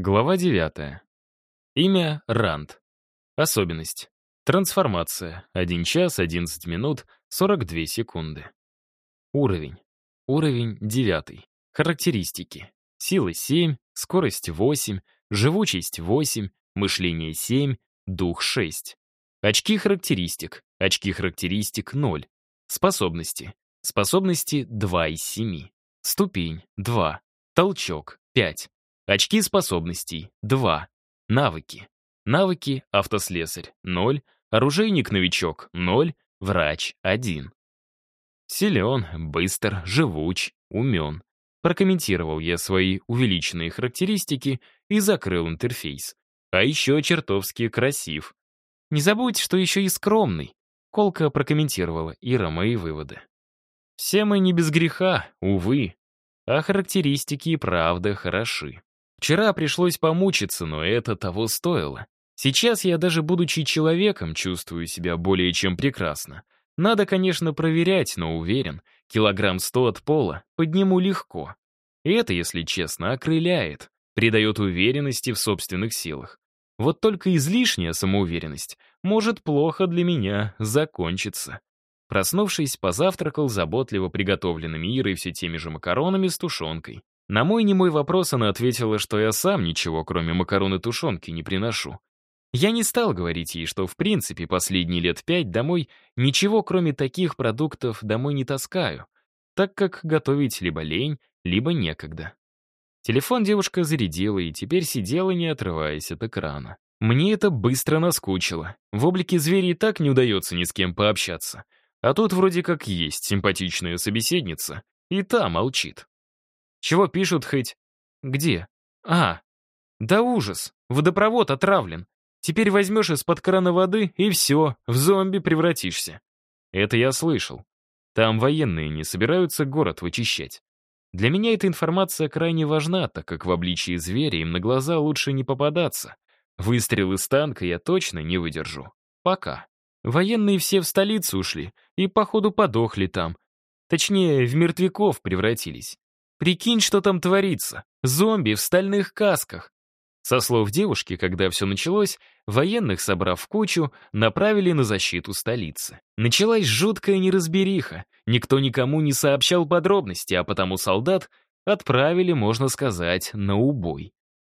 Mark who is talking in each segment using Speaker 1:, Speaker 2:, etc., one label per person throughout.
Speaker 1: Глава 9. Имя Ранд. Особенность. Трансформация. 1 час 11 минут 42 секунды. Уровень. Уровень 9. Характеристики. Сила 7, скорость 8, живучесть 8, мышление 7, дух 6. Очки характеристик. Очки характеристик 0. Способности. Способности 2 из 7. Ступень 2. Толчок 5. Очки способностей — 2. Навыки. Навыки — автослесарь — 0. Оружейник-новичок — 0. Врач — 1. Силен, быстр, живуч, умен. Прокомментировал я свои увеличенные характеристики и закрыл интерфейс. А еще чертовски красив. Не забудь, что еще и скромный. Колка прокомментировала Ира мои выводы. Все мы не без греха, увы. А характеристики и правда хороши. Вчера пришлось помучиться, но это того стоило. Сейчас я даже будучи человеком чувствую себя более чем прекрасно. Надо, конечно, проверять, но уверен, килограмм сто от пола подниму легко. И это, если честно, окрыляет, придает уверенности в собственных силах. Вот только излишняя самоуверенность может плохо для меня закончиться. Проснувшись, позавтракал заботливо приготовленными Ирой все теми же макаронами с тушенкой. На мой немой вопрос она ответила, что я сам ничего, кроме макарон и тушенки, не приношу. Я не стал говорить ей, что в принципе последние лет пять домой ничего, кроме таких продуктов, домой не таскаю, так как готовить либо лень, либо некогда. Телефон девушка зарядила и теперь сидела, не отрываясь от экрана. Мне это быстро наскучило. В облике зверя и так не удается ни с кем пообщаться. А тут вроде как есть симпатичная собеседница, и та молчит. Чего пишут хоть? Где? А, да ужас, водопровод отравлен. Теперь возьмешь из-под крана воды, и все, в зомби превратишься. Это я слышал. Там военные не собираются город вычищать. Для меня эта информация крайне важна, так как в обличии зверя им на глаза лучше не попадаться. Выстрел из танка я точно не выдержу. Пока. Военные все в столицу ушли и, походу, подохли там. Точнее, в мертвяков превратились. Прикинь, что там творится. Зомби в стальных касках. Со слов девушки, когда все началось, военных, собрав в кучу, направили на защиту столицы. Началась жуткая неразбериха. Никто никому не сообщал подробности, а потому солдат отправили, можно сказать, на убой.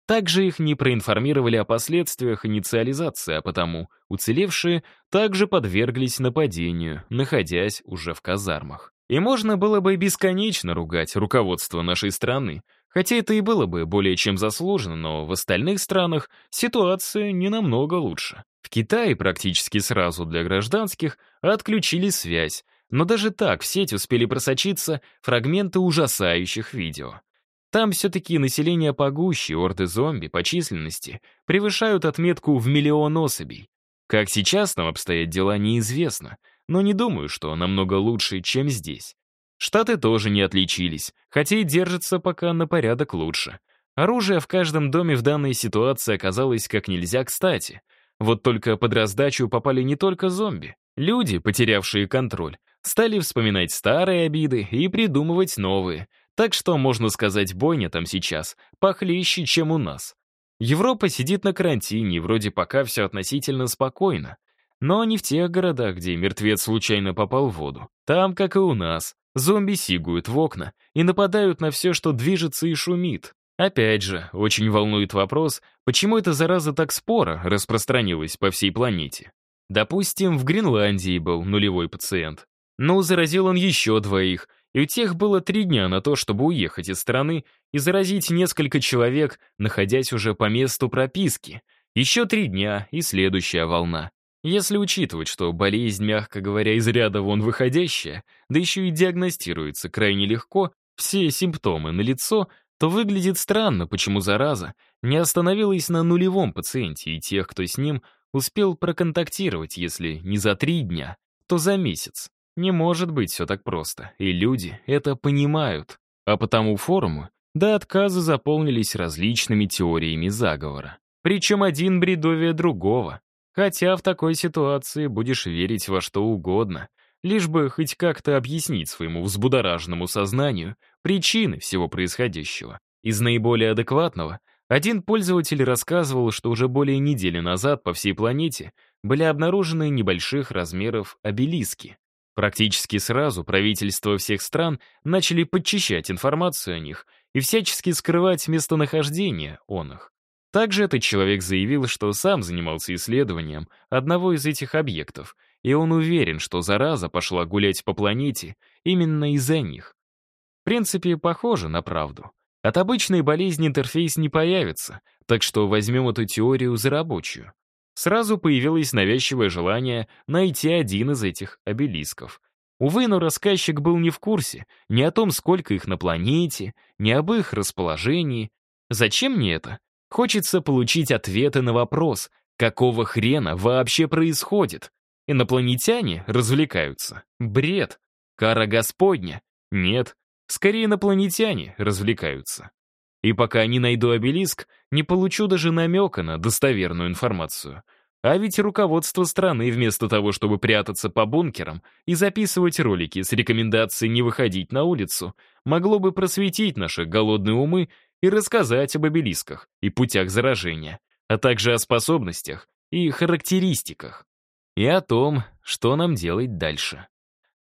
Speaker 1: Также их не проинформировали о последствиях инициализации, а потому уцелевшие также подверглись нападению, находясь уже в казармах. И можно было бы бесконечно ругать руководство нашей страны, хотя это и было бы более чем заслуженно, но в остальных странах ситуация не намного лучше. В Китае практически сразу для гражданских отключили связь, но даже так в сеть успели просочиться фрагменты ужасающих видео. Там все-таки население погуще, орды зомби по численности превышают отметку в миллион особей. Как сейчас там обстоят дела, неизвестно — но не думаю, что намного лучше, чем здесь. Штаты тоже не отличились, хотя и держатся пока на порядок лучше. Оружие в каждом доме в данной ситуации оказалось как нельзя кстати. Вот только под раздачу попали не только зомби. Люди, потерявшие контроль, стали вспоминать старые обиды и придумывать новые. Так что, можно сказать, бойня там сейчас похлеще, чем у нас. Европа сидит на карантине, вроде пока все относительно спокойно. Но не в тех городах, где мертвец случайно попал в воду. Там, как и у нас, зомби сигуют в окна и нападают на все, что движется и шумит. Опять же, очень волнует вопрос, почему эта зараза так споро распространилась по всей планете. Допустим, в Гренландии был нулевой пациент. Но заразил он еще двоих, и у тех было три дня на то, чтобы уехать из страны и заразить несколько человек, находясь уже по месту прописки. Еще три дня и следующая волна. Если учитывать, что болезнь, мягко говоря, из ряда вон выходящая, да еще и диагностируется крайне легко, все симптомы налицо, то выглядит странно, почему зараза не остановилась на нулевом пациенте и тех, кто с ним успел проконтактировать, если не за три дня, то за месяц. Не может быть все так просто, и люди это понимают. А потому форумы до отказа заполнились различными теориями заговора. Причем один бредовее другого. Хотя в такой ситуации будешь верить во что угодно, лишь бы хоть как-то объяснить своему взбудораженному сознанию причины всего происходящего. Из наиболее адекватного Один пользователь рассказывал, что уже более недели назад по всей планете были обнаружены небольших размеров обелиски. Практически сразу правительства всех стран начали подчищать информацию о них и всячески скрывать местонахождение он их. Также этот человек заявил, что сам занимался исследованием одного из этих объектов, и он уверен, что зараза пошла гулять по планете именно из-за них. В принципе, похоже на правду. От обычной болезни интерфейс не появится, так что возьмем эту теорию за рабочую. Сразу появилось навязчивое желание найти один из этих обелисков. Увы, но рассказчик был не в курсе ни о том, сколько их на планете, ни об их расположении. Зачем мне это? Хочется получить ответы на вопрос, какого хрена вообще происходит? Инопланетяне развлекаются. Бред. Кара Господня. Нет, Скорее инопланетяне развлекаются. И пока не найду обелиск, не получу даже намека на достоверную информацию. А ведь руководство страны вместо того, чтобы прятаться по бункерам и записывать ролики с рекомендацией не выходить на улицу, могло бы просветить наши голодные умы и рассказать об обелисках и путях заражения, а также о способностях и характеристиках, и о том, что нам делать дальше.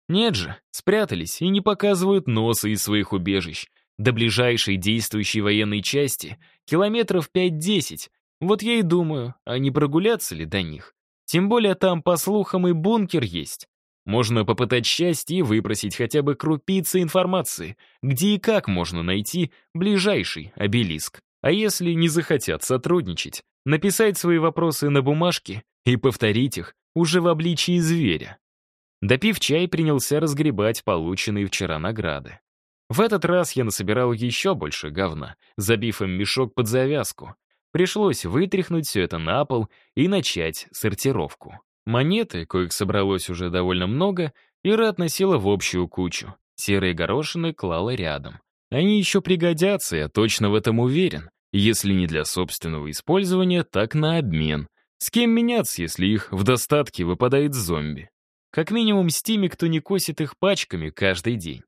Speaker 1: Нет же, спрятались и не показывают носа из своих убежищ. До ближайшей действующей военной части километров 5-10. Вот я и думаю, а не прогуляться ли до них? Тем более там, по слухам, и бункер есть. Можно попытать счастье и выпросить хотя бы крупицы информации, где и как можно найти ближайший обелиск. А если не захотят сотрудничать, написать свои вопросы на бумажке и повторить их уже в обличии зверя. Допив чай, принялся разгребать полученные вчера награды. В этот раз я насобирал еще больше говна, забив им мешок под завязку. Пришлось вытряхнуть все это на пол и начать сортировку. Монеты, коих собралось уже довольно много, Ира относила в общую кучу. Серые горошины клала рядом. Они еще пригодятся, я точно в этом уверен. Если не для собственного использования, так на обмен. С кем меняться, если их в достатке выпадает зомби? Как минимум с теми, кто не косит их пачками каждый день.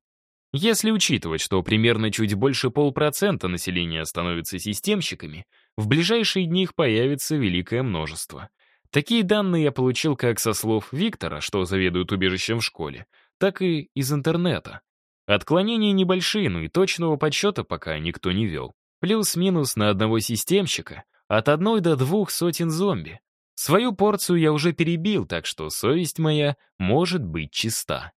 Speaker 1: Если учитывать, что примерно чуть больше полпроцента населения становятся системщиками, в ближайшие дни их появится великое множество. Такие данные я получил как со слов Виктора, что заведует убежищем в школе, так и из интернета. Отклонения небольшие, но и точного подсчета пока никто не вел. Плюс-минус на одного системщика от одной до двух сотен зомби. Свою порцию я уже перебил, так что совесть моя может быть чиста.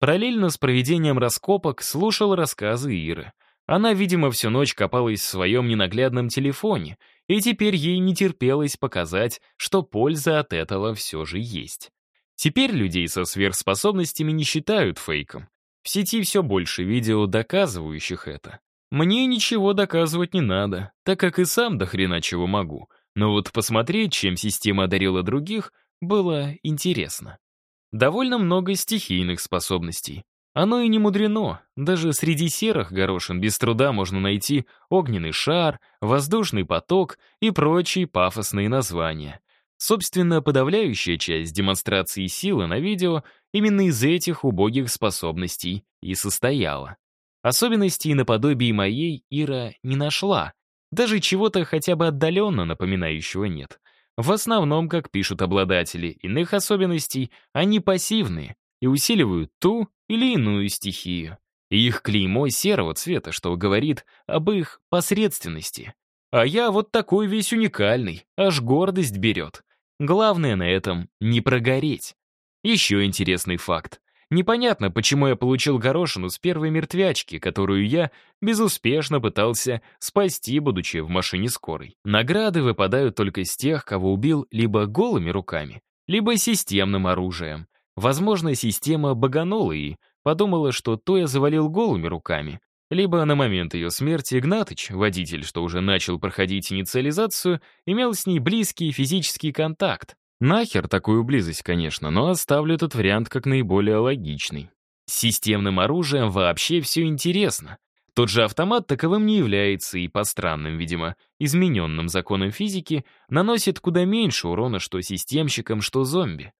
Speaker 1: Параллельно с проведением раскопок слушал рассказы Иры. Она, видимо, всю ночь копалась в своем ненаглядном телефоне, и теперь ей не терпелось показать, что польза от этого все же есть. Теперь людей со сверхспособностями не считают фейком. В сети все больше видео, доказывающих это. Мне ничего доказывать не надо, так как и сам до хрена чего могу — но вот посмотреть, чем система одарила других, было интересно. Довольно много стихийных способностей. Оно и не мудрено. Даже среди серых горошин без труда можно найти огненный шар, воздушный поток и прочие пафосные названия. Собственно, подавляющая часть демонстрации силы на видео именно из этих убогих способностей и состояла. Особенностей наподобие моей Ира не нашла, даже чего-то хотя бы отдаленно напоминающего нет. В основном, как пишут обладатели иных особенностей, они пассивные и усиливают ту или иную стихию. Их клеймо серого цвета, что говорит об их посредственности. А я вот такой весь уникальный, аж гордость берет. Главное на этом не прогореть. Еще интересный факт. Непонятно, почему я получил горошину с первой мертвячки, которую я безуспешно пытался спасти, будучи в машине скорой. Награды выпадают только с тех, кого убил либо голыми руками, либо системным оружием. Возможно, система баганула и подумала, что то я завалил голыми руками, либо на момент ее смерти Игнатыч, водитель, что уже начал проходить инициализацию, имел с ней близкий физический контакт, Нахер такую близость, конечно, но оставлю этот вариант как наиболее логичный. С системным оружием вообще все интересно. Тот же автомат таковым не является и по странным, видимо, измененным законам физики наносит куда меньше урона что системщикам, что зомби.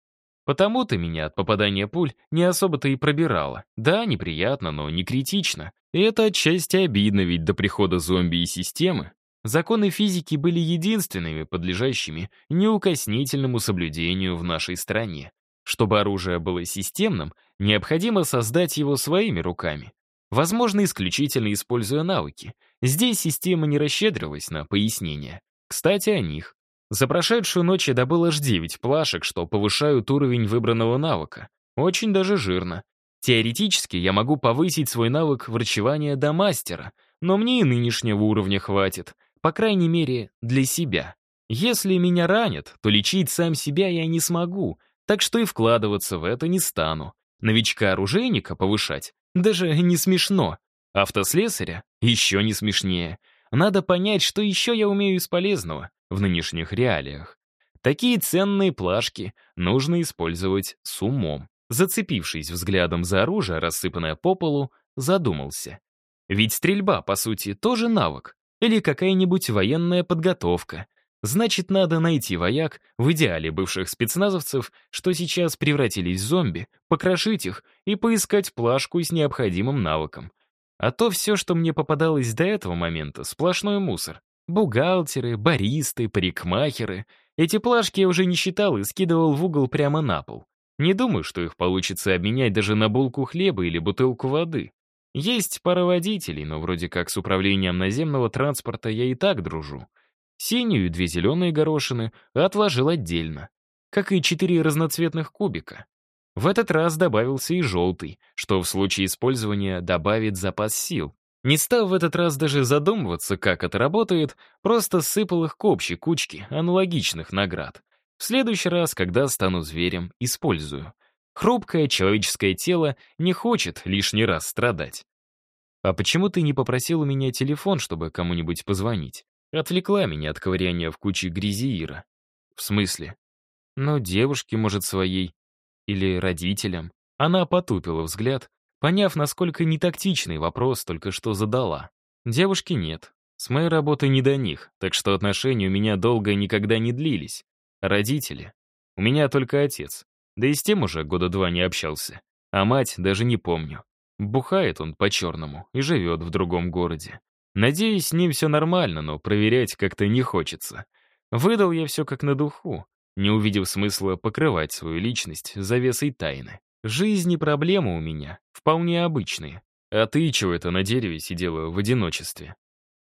Speaker 1: Потому-то меня от попадания пуль не особо-то и пробирало. Да, неприятно, но не критично. И это отчасти обидно, ведь до прихода зомби и системы законы физики были единственными, подлежащими неукоснительному соблюдению в нашей стране. Чтобы оружие было системным, необходимо создать его своими руками. Возможно, исключительно используя навыки. Здесь система не расщедрилась на пояснения. Кстати, о них. За прошедшую ночь я добыл аж 9 плашек, что повышают уровень выбранного навыка. Очень даже жирно. Теоретически я могу повысить свой навык врачевания до мастера, но мне и нынешнего уровня хватит, по крайней мере, для себя. Если меня ранят, то лечить сам себя я не смогу, так что и вкладываться в это не стану. Новичка-оружейника повышать даже не смешно. Автослесаря еще не смешнее. Надо понять, что еще я умею из полезного в нынешних реалиях. Такие ценные плашки нужно использовать с умом. Зацепившись взглядом за оружие, рассыпанное по полу, задумался. Ведь стрельба, по сути, тоже навык. Или какая-нибудь военная подготовка. Значит, надо найти вояк, в идеале бывших спецназовцев, что сейчас превратились в зомби, покрошить их и поискать плашку с необходимым навыком. А то все, что мне попадалось до этого момента, сплошной мусор. Бухгалтеры, баристы, парикмахеры. Эти плашки я уже не считал и скидывал в угол прямо на пол. Не думаю, что их получится обменять даже на булку хлеба или бутылку воды. Есть пара водителей, но вроде как с управлением наземного транспорта я и так дружу. Синюю и две зеленые горошины отложил отдельно, как и четыре разноцветных кубика. В этот раз добавился и желтый, что в случае использования добавит запас сил. Не став в этот раз даже задумываться, как это работает, просто сыпал их к общей кучке аналогичных наград. В следующий раз, когда стану зверем, использую. Хрупкое человеческое тело не хочет лишний раз страдать. «А почему ты не попросил у меня телефон, чтобы кому-нибудь позвонить?» Отвлекла меня от ковыряния в куче грязи Ира. В смысле? Ну, девушке, может, своей. Или родителям. Она потупила взгляд, поняв, насколько нетактичный вопрос только что задала. Девушки нет. С моей работы не до них, так что отношения у меня долго никогда не длились. Родители. У меня только отец. Да и с тем уже года два не общался. А мать даже не помню. Бухает он по-черному и живет в другом городе. Надеюсь, с ним все нормально, но проверять как-то не хочется. Выдал я все как на духу, не увидев смысла покрывать свою личность завесой тайны. Жизнь и проблемы у меня вполне обычные. А ты чего это на дереве сидела в одиночестве?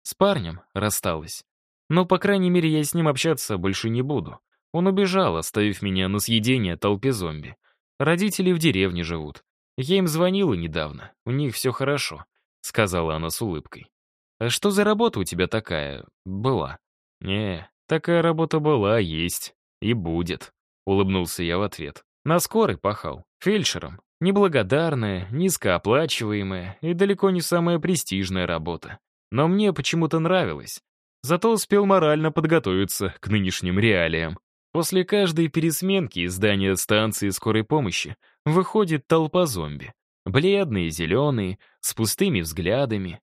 Speaker 1: С парнем рассталась. Но, по крайней мере, я с ним общаться больше не буду. Он убежал, оставив меня на съедение толпе зомби. Родители в деревне живут. Я им звонила недавно, у них все хорошо», — сказала она с улыбкой. «А что за работа у тебя такая была?» «Не, такая работа была, есть и будет», — улыбнулся я в ответ. На скорой пахал, фельдшером. Неблагодарная, низкооплачиваемая и далеко не самая престижная работа. Но мне почему-то нравилось. Зато успел морально подготовиться к нынешним реалиям. После каждой пересменки из здания станции скорой помощи выходит толпа зомби. Бледные, зеленые, с пустыми взглядами,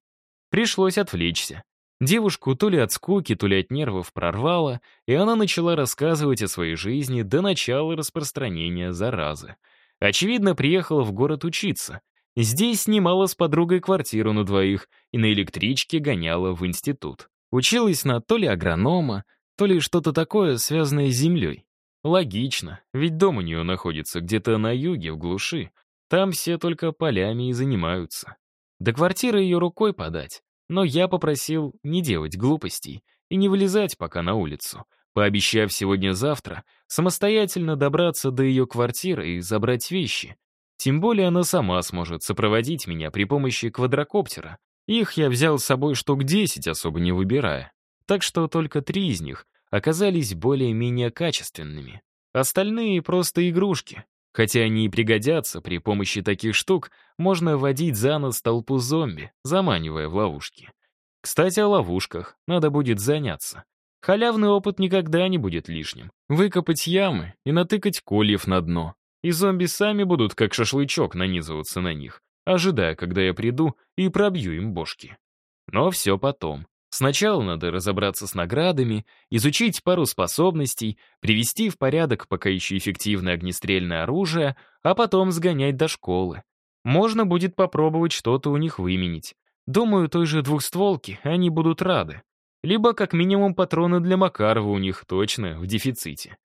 Speaker 1: Пришлось отвлечься. Девушку то ли от скуки, то ли от нервов прорвало, и она начала рассказывать о своей жизни до начала распространения заразы. Очевидно, приехала в город учиться. Здесь снимала с подругой квартиру на двоих и на электричке гоняла в институт. Училась на то ли агронома, то ли что-то такое, связанное с землей. Логично, ведь дом у нее находится где-то на юге, в глуши. Там все только полями и занимаются. До квартиры ее рукой подать, но я попросил не делать глупостей и не вылезать пока на улицу, пообещав сегодня-завтра самостоятельно добраться до ее квартиры и забрать вещи. Тем более она сама сможет сопроводить меня при помощи квадрокоптера. Их я взял с собой штук 10, особо не выбирая. Так что только три из них оказались более-менее качественными. Остальные — просто игрушки, Хотя они и пригодятся, при помощи таких штук можно водить за нос толпу зомби, заманивая в ловушки. Кстати, о ловушках надо будет заняться. Халявный опыт никогда не будет лишним. Выкопать ямы и натыкать кольев на дно. И зомби сами будут как шашлычок нанизываться на них, ожидая, когда я приду и пробью им бошки. Но все потом. Сначала надо разобраться с наградами, изучить пару способностей, привести в порядок пока еще эффективное огнестрельное оружие, а потом сгонять до школы. Можно будет попробовать что-то у них выменить. Думаю, той же двухстволки они будут рады. либо как минимум патроны для Макарова у них точно в дефиците.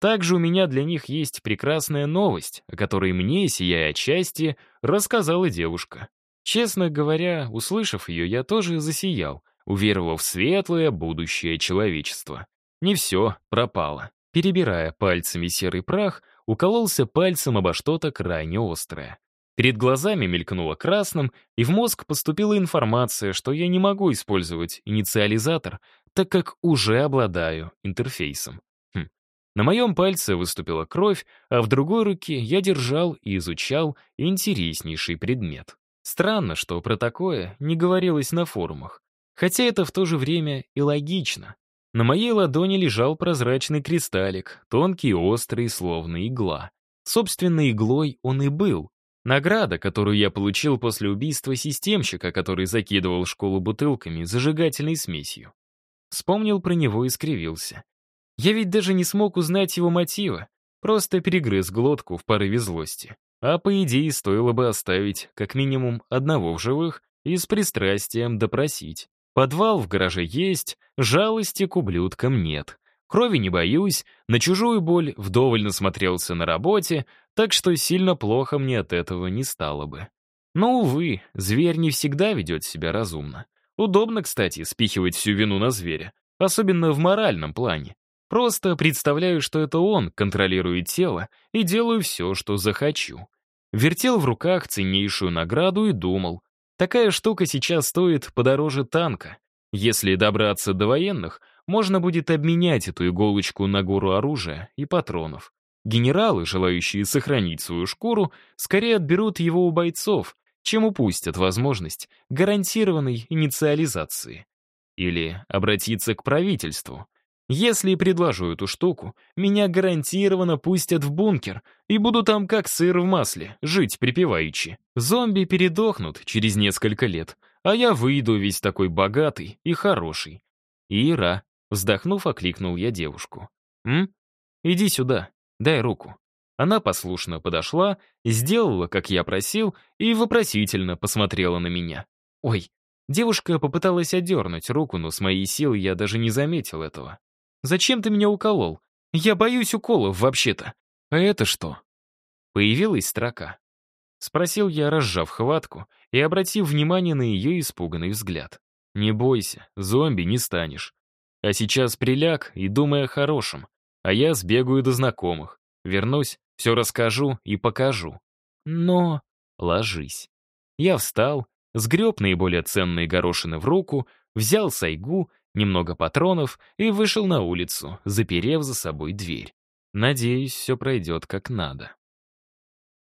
Speaker 1: Также у меня для них есть прекрасная новость, о которой мне, сияя от счастья, рассказала девушка. Честно говоря, услышав ее, я тоже засиял, уверовав в светлое будущее человечества. Не все пропало. Перебирая пальцами серый прах, укололся пальцем обо что-то крайне острое. Перед глазами мелькнуло красным, и в мозг поступила информация, что я не могу использовать инициализатор, так как уже обладаю интерфейсом. Хм. На моем пальце выступила кровь, а в другой руке я держал и изучал интереснейший предмет. Странно, что про такое не говорилось на форумах. Хотя это в то же время и логично. На моей ладони лежал прозрачный кристаллик, тонкий и острый, словно игла. Собственно, иглой он и был. Награда, которую я получил после убийства системщика, который закидывал школу бутылками зажигательной смесью. Вспомнил про него и скривился. Я ведь даже не смог узнать его мотива, просто перегрыз глотку в порыве злости. А по идее стоило бы оставить как минимум одного в живых и с пристрастием допросить. Подвал в гараже есть, жалости к ублюдкам нет. Крови не боюсь, на чужую боль вдоволь насмотрелся на работе, так что сильно плохо мне от этого не стало бы. Но, увы, зверь не всегда ведет себя разумно. Удобно, кстати, спихивать всю вину на зверя, особенно в моральном плане. Просто представляю, что это он контролирует тело, и делаю все, что захочу. Вертел в руках ценнейшую награду и думал, Такая штука сейчас стоит подороже танка. Если добраться до военных, можно будет обменять эту иголочку на гору оружия и патронов. Генералы, желающие сохранить свою шкуру, скорее отберут его у бойцов, чем упустят возможность гарантированной инициализации. Или обратиться к правительству. Если предложу эту штуку, меня гарантированно пустят в бункер и буду там как сыр в масле, жить припеваючи. Зомби передохнут через несколько лет, а я выйду весь такой богатый и хороший. Ира, вздохнув, окликнул я девушку. «М? Иди сюда, дай руку». Она послушно подошла, сделала, как я просил, и вопросительно посмотрела на меня. «Ой». Девушка попыталась отдернуть руку, но с моей силой я даже не заметил этого. Зачем ты меня уколол? Я боюсь уколов, вообще-то. А это что?» Появилась строка. Спросил я, разжав хватку и обратив внимание на ее испуганный взгляд. «Не бойся, зомби не станешь. А сейчас приляг и думай о хорошем. А я сбегаю до знакомых. Вернусь, все расскажу и покажу. Но... Ложись». Я встал, сгреб наиболее ценные горошины в руку, взял сайгу немного патронов и вышел на улицу, заперев за собой дверь. Надеюсь, все пройдет как надо.